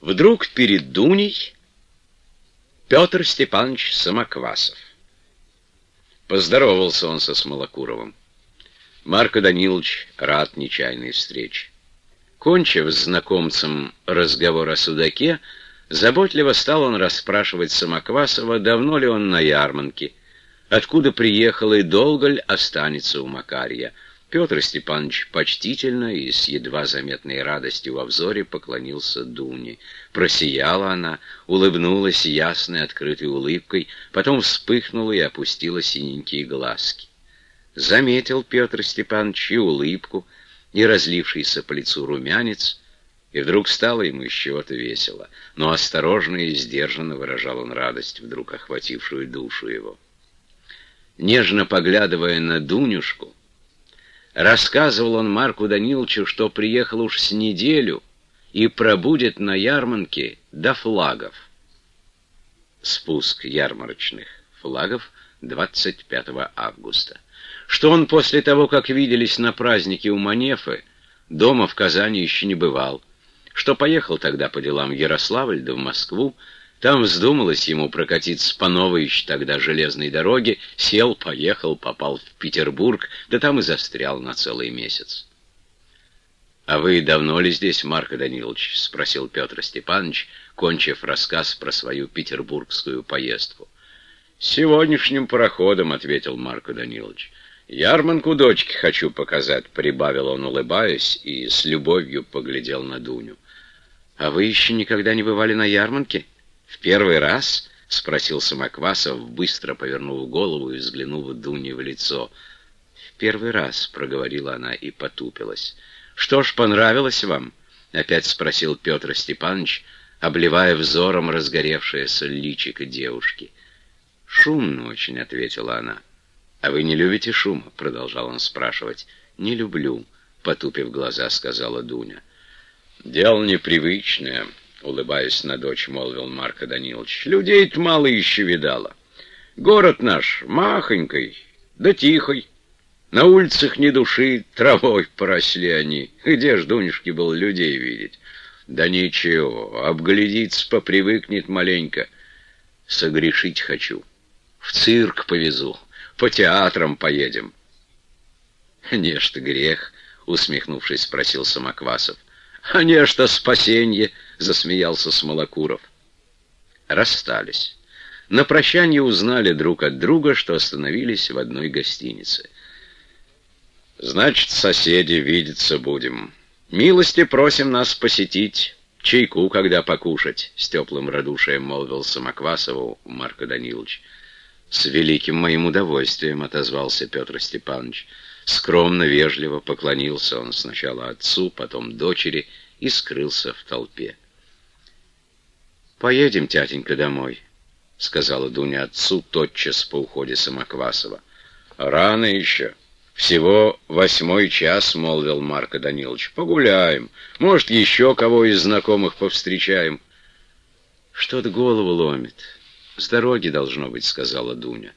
Вдруг перед Дуней Петр Степанович Самоквасов. Поздоровался он со Смолокуровым. Марко Данилович рад нечаянной встрече. Кончив с знакомцем разговор о судаке, заботливо стал он расспрашивать Самоквасова, давно ли он на ярмарке, откуда приехал и долго ли останется у Макарья. Петр Степанович почтительно и с едва заметной радостью во взоре поклонился Дуне. Просияла она, улыбнулась ясной открытой улыбкой, потом вспыхнула и опустила синенькие глазки. Заметил Петр Степанович и улыбку, и разлившийся по лицу румянец, и вдруг стало ему из чего-то весело, но осторожно и сдержанно выражал он радость, вдруг охватившую душу его. Нежно поглядывая на Дунюшку, Рассказывал он Марку Даниловичу, что приехал уж с неделю и пробудет на ярмарке до флагов. Спуск ярмарочных флагов 25 августа. Что он после того, как виделись на празднике у Манефы, дома в Казани еще не бывал, что поехал тогда по делам в Ярославль да в Москву, там вздумалось ему прокатиться по новой еще тогда железной дороге, сел, поехал, попал в Петербург, да там и застрял на целый месяц. «А вы давно ли здесь, Марко Данилович?» — спросил Петр Степанович, кончив рассказ про свою петербургскую поездку. «Сегодняшним пароходом», — ответил Марко Данилович. «Ярманку дочки хочу показать», — прибавил он, улыбаясь, и с любовью поглядел на Дуню. «А вы еще никогда не бывали на ярмарке?» «В первый раз?» — спросил Самоквасов, быстро повернув голову и взглянув Дуне в лицо. «В первый раз», — проговорила она и потупилась. «Что ж, понравилось вам?» — опять спросил Петр Степанович, обливая взором разгоревшееся личико девушки. «Шумно очень», — ответила она. «А вы не любите шума?» — продолжал он спрашивать. «Не люблю», — потупив глаза, сказала Дуня. «Дело непривычное», улыбаясь на дочь, молвил Марко Данилович. Людей-то мало еще видала. Город наш махонький, да тихой. На улицах ни души, травой поросли они. Где ж, Дунюшки, был людей видеть? Да ничего, обглядиться попривыкнет маленько. Согрешить хочу. В цирк повезу, по театрам поедем. Нечто грех, усмехнувшись, спросил Самоквасов. «А нечто спасенье!» — засмеялся Смолокуров. Расстались. На прощание узнали друг от друга, что остановились в одной гостинице. «Значит, соседи, видеться будем. Милости просим нас посетить, чайку когда покушать», — с теплым радушием молвил Самоквасову Марко Данилович. «С великим моим удовольствием», — отозвался Петр Степанович. Скромно, вежливо поклонился он сначала отцу, потом дочери и скрылся в толпе. «Поедем, тятенька, домой», — сказала Дуня отцу тотчас по уходе Самоквасова. «Рано еще. Всего восьмой час», — молвил Марко Данилович. «Погуляем. Может, еще кого из знакомых повстречаем». «Что-то голову ломит. С дороги должно быть», — сказала Дуня.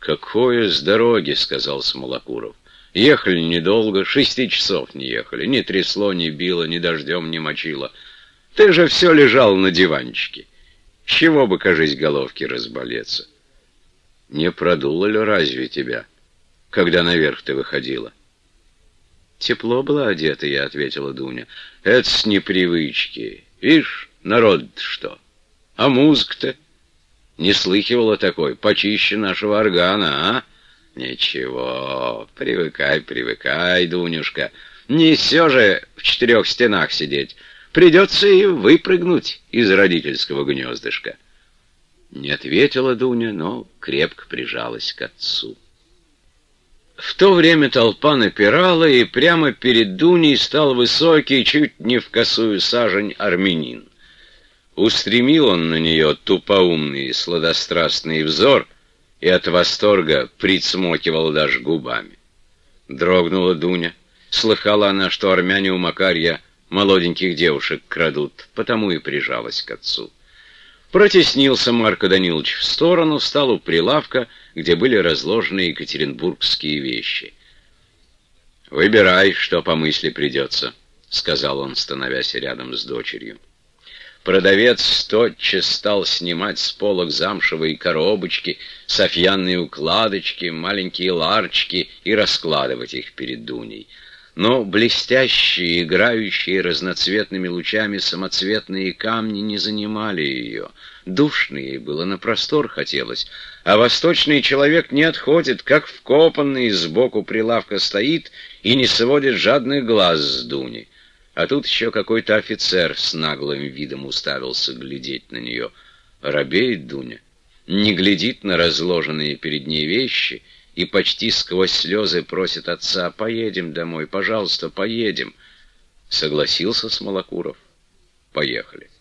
«Какое с дороги?» — сказал Смолокуров. Ехали недолго, шести часов не ехали. Ни трясло, ни било, ни дождем не мочило. Ты же все лежал на диванчике. чего бы, кажись, головки разболеться? Не продуло ли разве тебя, когда наверх ты выходила? Тепло было одето, я ответила Дуня. Это с непривычки. Ишь, народ что? А музыка-то? Не слыхивала такой, почище нашего органа, а? Ничего, привыкай, привыкай, Дунюшка. Не все же в четырех стенах сидеть. Придется и выпрыгнуть из родительского гнездышка. Не ответила Дуня, но крепко прижалась к отцу. В то время толпа напирала, и прямо перед Дуней стал высокий, чуть не в косую сажень армянин. Устремил он на нее тупоумный сладострастный взор — и от восторга прицмокивал даже губами. Дрогнула Дуня. Слыхала она, что армяне у Макарья молоденьких девушек крадут, потому и прижалась к отцу. Протеснился Марко Данилович в сторону, стал у прилавка, где были разложены екатеринбургские вещи. «Выбирай, что по мысли придется», — сказал он, становясь рядом с дочерью. Продавец тотчас стал снимать с полок замшевые коробочки, софьянные укладочки, маленькие ларчики и раскладывать их перед Дуней. Но блестящие, играющие разноцветными лучами самоцветные камни не занимали ее. Душно ей было, на простор хотелось, а восточный человек не отходит, как вкопанный сбоку прилавка стоит и не сводит жадных глаз с Дуни. А тут еще какой-то офицер с наглым видом уставился глядеть на нее. Робеет Дуня, не глядит на разложенные перед ней вещи и почти сквозь слезы просит отца «Поедем домой, пожалуйста, поедем». Согласился Смолокуров. Поехали.